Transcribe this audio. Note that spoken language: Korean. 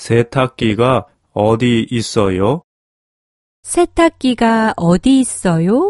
세탁기가 어디 있어요? 세탁기가 어디 있어요?